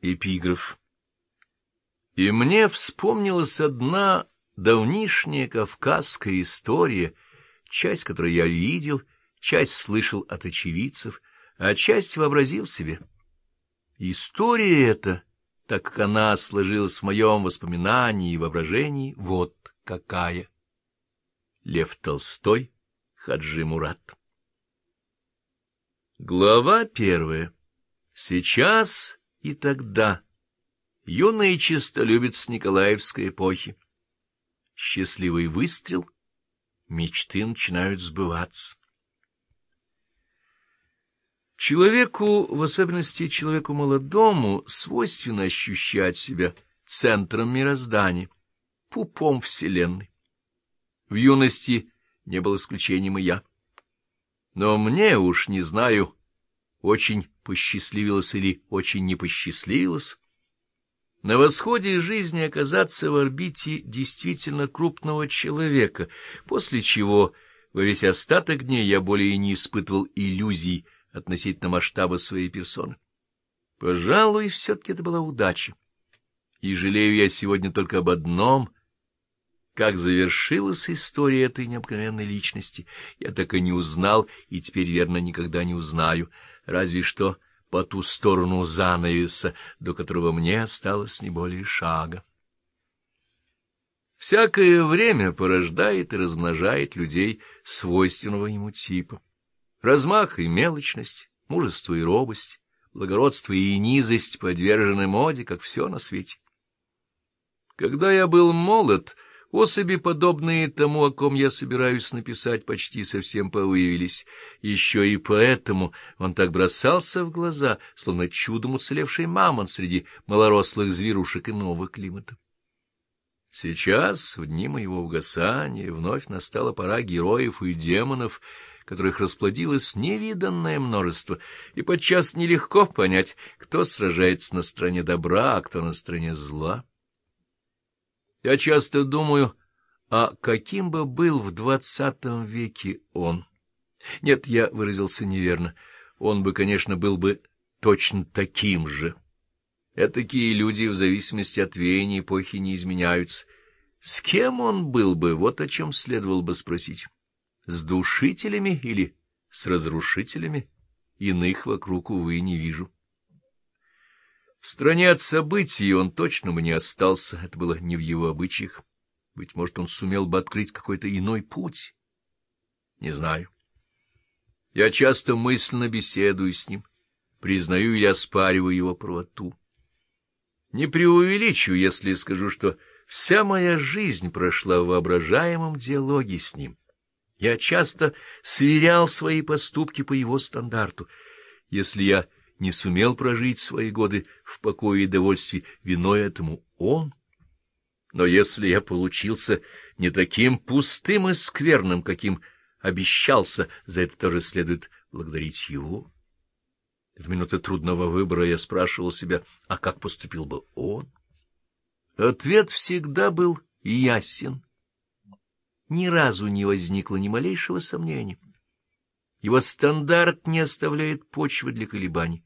Эпиграф. И мне вспомнилась одна давнишняя кавказская история, часть которой я видел, часть слышал от очевидцев, а часть вообразил себе. История эта, так как она сложилась в моем воспоминании и воображении, вот какая. Лев Толстой, Хаджи Мурат. Глава первая. Сейчас и тогда. Юный чистолюбец Николаевской эпохи. Счастливый выстрел. Мечты начинают сбываться. Человеку, в особенности человеку молодому, свойственно ощущать себя центром мироздания, пупом Вселенной. В юности не был исключением и я. Но мне уж, не знаю, очень посчастливилось или очень не посчастливилось, на восходе жизни оказаться в орбите действительно крупного человека, после чего во весь остаток дней я более не испытывал иллюзий относительно масштаба своей персоны. Пожалуй, все-таки это была удача. И жалею я сегодня только об одном — как завершилась история этой необыкновенной личности, я так и не узнал, и теперь, верно, никогда не узнаю, разве что по ту сторону занавеса, до которого мне осталось не более шага. Всякое время порождает и размножает людей свойственного ему типа. Размах и мелочность, мужество и робость, благородство и низость подвержены моде, как все на свете. Когда я был молод, Особи, подобные тому, о ком я собираюсь написать, почти совсем повыявились. Еще и поэтому он так бросался в глаза, словно чудом уцелевший мамонт среди малорослых зверушек иного климата. Сейчас, в дни моего угасания, вновь настала пора героев и демонов, которых расплодилось невиданное множество, и подчас нелегко понять, кто сражается на стороне добра, а кто на стороне зла. Я часто думаю, а каким бы был в двадцатом веке он? Нет, я выразился неверно. Он бы, конечно, был бы точно таким же. Этакие люди в зависимости от веяния эпохи не изменяются. С кем он был бы, вот о чем следовало бы спросить. С душителями или с разрушителями? Иных вокруг, увы, не вижу. В стране от событий он точно бы не остался, это было не в его обычаях. Быть может, он сумел бы открыть какой-то иной путь. Не знаю. Я часто мысленно беседую с ним, признаю или оспариваю его правоту. Не преувеличу, если скажу, что вся моя жизнь прошла в воображаемом диалоге с ним. Я часто сверял свои поступки по его стандарту. Если я не сумел прожить свои годы в покое и довольстве, виной этому он. Но если я получился не таким пустым и скверным, каким обещался, за это тоже следует благодарить его. В минуты трудного выбора я спрашивал себя, а как поступил бы он? Ответ всегда был ясен. Ни разу не возникло ни малейшего сомнения. Его стандарт не оставляет почвы для колебаний.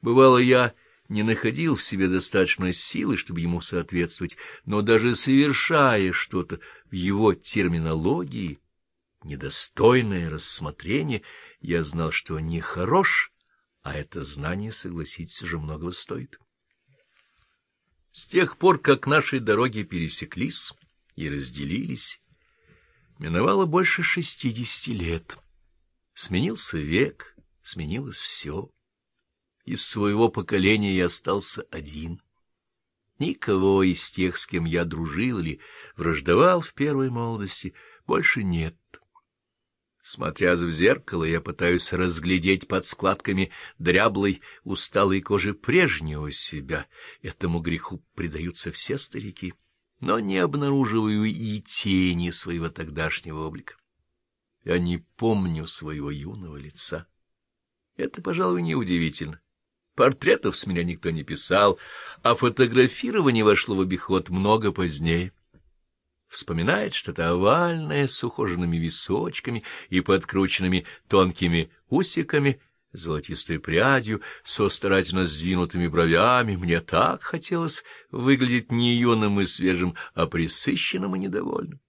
Бывало, я не находил в себе достаточной силы, чтобы ему соответствовать, но даже совершая что-то в его терминологии, недостойное рассмотрение, я знал, что не хорош, а это знание, согласитесь, уже многого стоит. С тех пор, как наши дороги пересеклись и разделились, миновало больше шестидесяти лет. Сменился век, сменилось все. Из своего поколения я остался один. Никого из тех, с кем я дружил или враждовал в первой молодости, больше нет. Смотря в зеркало, я пытаюсь разглядеть под складками дряблой, усталой кожи прежнего себя. Этому греху предаются все старики, но не обнаруживаю и тени своего тогдашнего облика. Я не помню своего юного лица. Это, пожалуй, неудивительно. Портретов с меня никто не писал, а фотографирование вошло в обиход много позднее. Вспоминает что-то овальное с ухоженными височками и подкрученными тонкими усиками, золотистой прядью, со старательно сдвинутыми бровями. Мне так хотелось выглядеть не юным и свежим, а присыщенным и недовольным.